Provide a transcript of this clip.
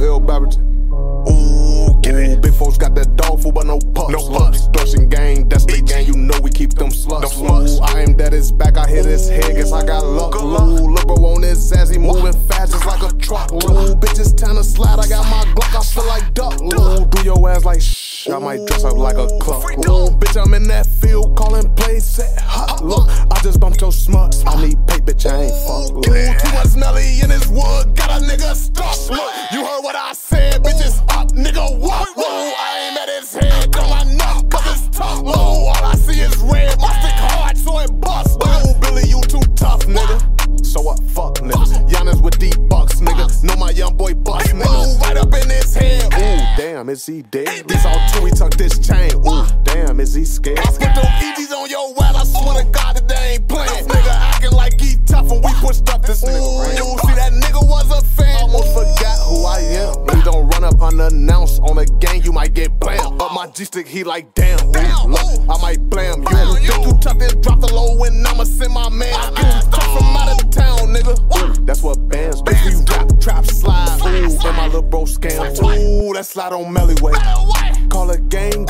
no beverage. Ooh, get it. Big folks got that dog food, but no pups. No pups. Extortion gang, that's the gang. You know we keep them sluts. Them sluts. I aim that his back, I hit his head. Guess I got luck. Ooh, look bro on his ass, he moving fast just like a truck. Ooh, bitches time to slide. I got my Glock, I feel like duck. Ooh, do your ass like shh. I might dress up like a club. Ooh, bitch, I'm in that field calling plays set. Hot. Look, I just bumped your smut. I need I ain't fuck. Ooh, too much smelly is he dead? This all two, he tuck this chain. Ooh, damn, is he scared? I spit them EGs on your well, I swear to God that they ain't playing. Nigga acting like he tough and we pushed up this nigga. Ooh, see that nigga was a fan. Almost forgot who I am. Please don't run up unannounced on a gang, you might get blam. But my G stick, he like damn. Ooh, look, I might blam you. Think you tough, then drop the low when I'ma send my man. I get you tough from out of town, little bro scam. Ooh, that slide on Melly Way. Call a gang